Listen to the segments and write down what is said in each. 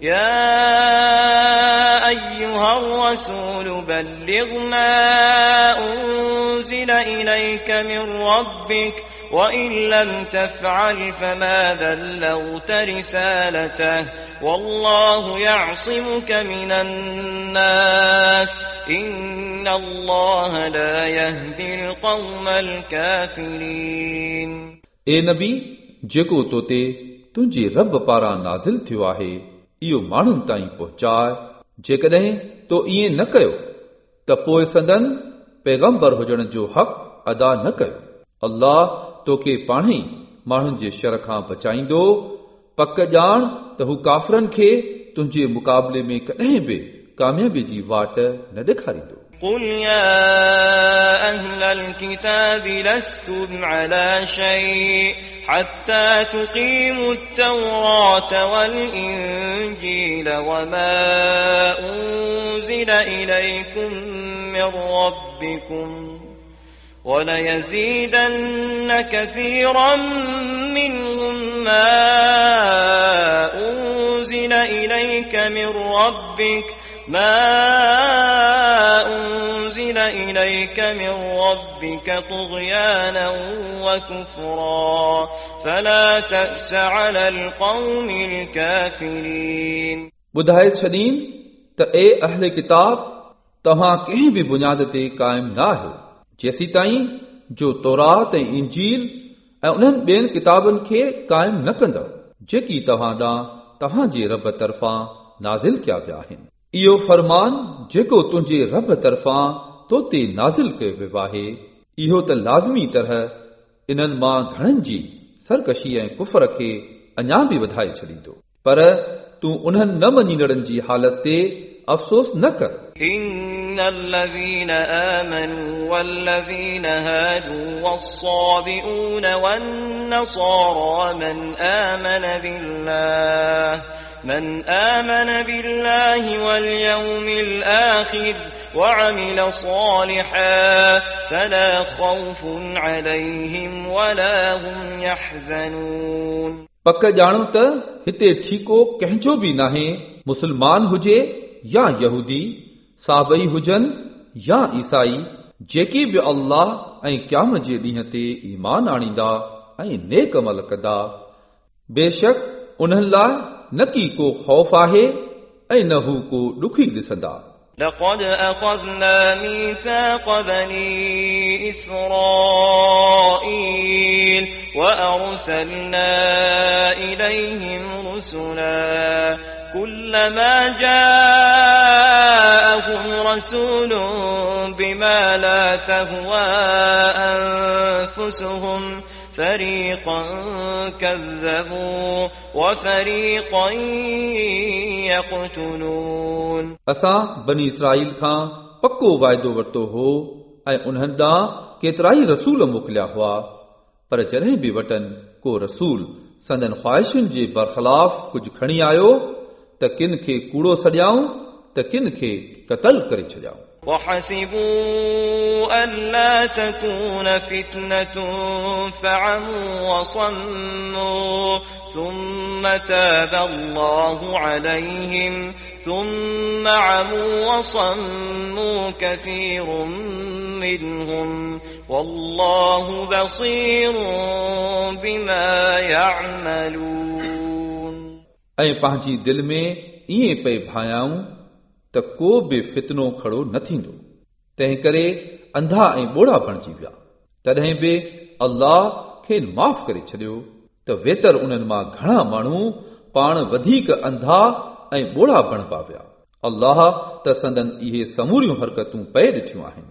يا أيها الرسول بلغ ما أنزل إليك من ربك وإن لم تفعل فما بلغت رسالته والله يعصمك من الناس إن الله لا يهدي القوم الكافرين ए नबी जेको तो ते तुंहिंजे रब पारां नाज़िल थियो आहे इहो माण्हुनि ताईं पहुचाए जेकॾहिं तो ईअं न कयो त पोइ संदन पैगंबर हुजण जो हक़ अदा न कयो अल्लाह तोखे पाण ई माण्हुनि जे शर खां बचाईंदो पक ॼाण त हू काफ़रनि खे तुंहिंजे मुक़ाबले में कॾहिं बि कामयाबी जी वाट न ॾेखारींदो قل يا أهل الكتاب لستم على شيء حتى تقيموا التوراة والإنجيل وما أنزل إليكم من ربكم وليزيدن كثيرا منهم ما أنزل إليك من ربك ما أنزل إليك من ربك طغيانا وكفرا فلا تأس على القوم الكافرين ॿुधाए छॾीन त ए अहले किताब तव्हां कंहिं बि बुनियाद ते क़ाइमु न आहियो जेसी ताईं जो तौरात ऐं इंजील ऐं उन्हनि ॿियनि किताबनि खे क़ाइमु न कंदव जेकी तव्हां ॾांहुं तव्हां जे रब तरफ़ां नाज़िल कया विया आहिनि इहो फरमान जेको तुंहिंजे रब तरफ़ां तो ते नाज़िल कयो वियो आहे इहो त लाज़मी तरह इन्हनि मां घणनि जी सरकशी ऐं कुफर खे अञा बि वधाए छॾींदो पर तूं उन्हनि न मञींदड़नि जी हालत ते अफ़सोस न कर إن الذين آمنوا والذين هادوا والصابئون والنصارى من آمن بالله من آمن بالله واليوم الآخر وعمل صالحا فلا خوف عليهم ولا هم يحزنون पक ॼाणो त हिते ठीको कंहिंजो बि नाहे मुस्लमान हुजे या यहूदी साबई हुजनि या ईसाई जेकी बि अल्लाह ऐं क़याम जे ॾींहं ते ईमान आणींदा ऐं नेक अमल कंदा बेशक उन्हनि लाइ न की को ख़ौफ़ आहे ऐं न हू को ॾुखी ॾिसंदा لقد أخذنا ميثاق بني إسرائيل وأرسلنا إليهم رسلا كلما جاءهم رسول بما لا تهوى أنفسهم فريقا كذبوا وفريقا يقتلون असां बनी इसराईल खां पको वाइदो वरितो हो ऐं उन्हनि ॾांहुं केतिरा ई रसूल मोकिलिया हुआ पर जॾहिं बि वटनि को रसूल संदन ख़्वाहिशुनि जे बरख़लाफ़ कुझु खणी आयो त किन खे कूड़ो सॼाऊं त किन खे क़तल करे छॾियाऊं وحسبوا ألا تكون فتنة فعموا وصموا ثم تاب الله عليهم ثم عموا وصموا كثير منهم والله بصير بما يعملون ऐं पंहिंजी दिलि में ईअं पए भायाऊं त को बि फितनो खड़ो न थींदो तंहिं करे अंधा ऐं ॿोड़ा बणिजी विया तॾहिं बि अल्लाह खे माफ़ करे छॾियो त वेतर उन्हनि मां घणा माण्हू पाण वधीक अंधा ऐं ॿोड़ा बणिबा विया अल्लाह त संदन इहे समूरियूं हरकतूं पए ॾिठियूं आहिनि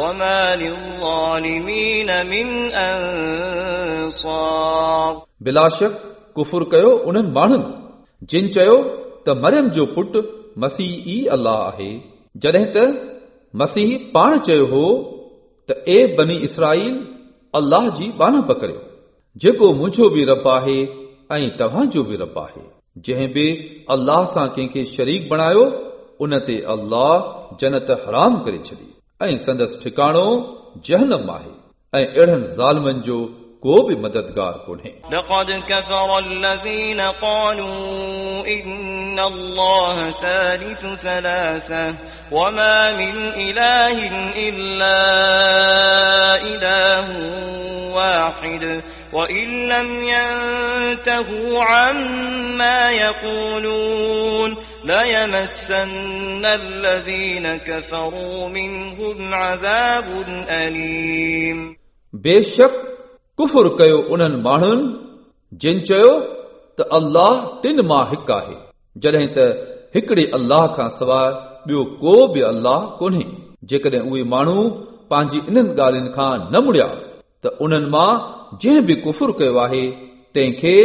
وما للظالمين من أنصار बिलाशक कुफुर कयो उन्हनि माण्हुनि जिन चयो त मरियम जो पुटु मसीह ई अलाह आहे जॾहिं त मसीह पाण चयो हो त ए बनी इसराईल अलाह जी बानप करियो जेको मुंहिंजो बि रब आहे ऐं तव्हांजो बि रब आहे जंहिं बि अलाह सां कंहिंखे शरीक बणायो उन ते अलाह जनत हराम करे छॾी ऐं संदसि ठिकाणो जहनम आहे ऐं अहिड़नि ज़ालमनि जो को बि मददगार कोन्हे لقد كفر الذين قالوا إن الله ثالث ثلاثة وما من إله إلا إله واحد وإن لم ينتهوا عما يقولون ليمسن الذين كفروا منهم عذاب أليم बेशक कुफुर कयो उन्हनि माण्हुनि जिन चयो त अल्लाह टिन मां हिकु आहे जॾहिं त हिकिड़े अल्लाह खां सवाइ ॿियो को बि अल्लाह कोन्हे जेकॾहिं उहे माण्हू पंहिंजी इन्हनि ॻाल्हियुनि खां न मुड़िया त उन्हनि मां जंहिं बि कुफुर कयो आहे तंहिंखे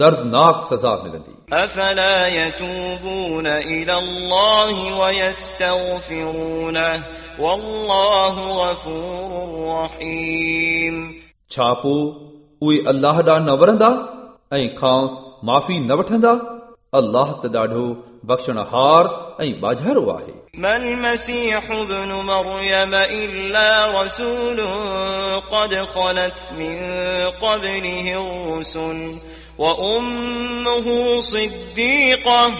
दर्दनाक सज़ा मिलंदी أفلا يتوبون إلى الله ويستغفرونه والله غفور رحيم छा पोइ उहे अल्लाह ॾांहुं न वरंदा ऐं खांसि माफ़ी न वठंदा अल्लाह त ॾाढो बख़्शणहार ऐं बाझारो आहे ما المسيح ابن مريم إلا رسول قد خلت من قبله الرسل وأمه صديقة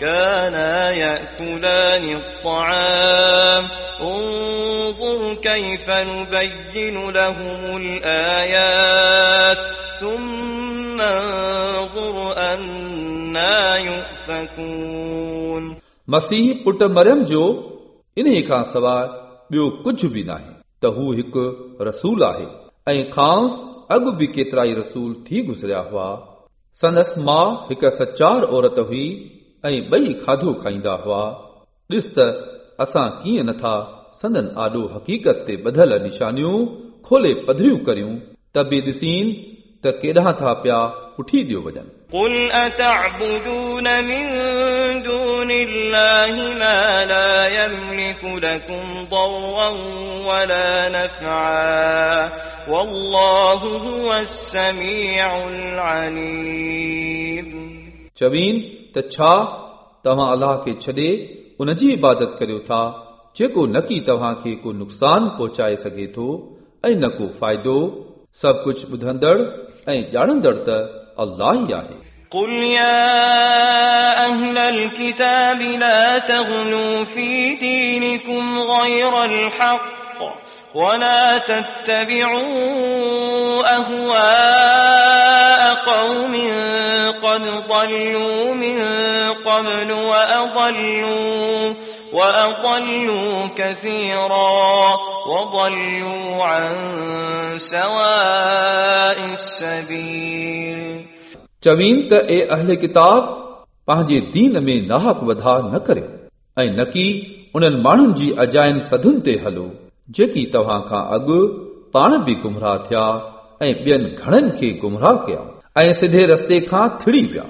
كانا يأكلان الطعام انظر كيف نبين لهم الآيات ثم انظر أنا يؤفكون मसीह पुट मरियम जो इन खां सवाइ ॿियो कुझु बि नाहे त हू हिकु रसूल आहे ऐं खांसि अॻु बि केतिरा ई रसूल थी गुज़रिया हुआ संदसि मां हिकु सचार औरत हुई ऐं ॿई खाधो खाईंदा हुआ ॾिस त असां कीअं नथा संदन आॾो हक़ीक़त ते ॿधल निशानियूं खोले पधरियूं करियूं त बि ॾिसीन त केॾांहुं था पिया पुठी ॾियो वञनि قل أتعبدون من دون الله ما لا يملك لكم ضرا ولا نفعا والله هو السميع العليم चवीन त छा तव्हां अलाह खे छॾे उन जी इबादत करियो था जेको न की तव्हां खे को नुक़सान पहुचाए सघे थो ऐं न को फ़ाइदो सभु कुझु ॿुधंदड़ ऐं ॼाणंदड़ त अलाह ई आहे قل يا أهل الكتاب لا تغلوا في دينكم غير الحق ولا تتبعوا أهواء قوم قد ضلوا من قبل وأضلوا وأضلوا كثيرا وضلوا عن سواء السبيل चवीन त ए अहले किताब पंहिंजे दीन में नाहक वधा न करियो ऐं न की उन्हनि माण्हुनि जी अजाइन सदुनि ते हलो जेकी तव्हां खां अॻु पाण बि गुमराह थिया ऐं ॿियनि घणनि खे गुमराह कया ऐं सिधे रस्ते खां थिड़ी विया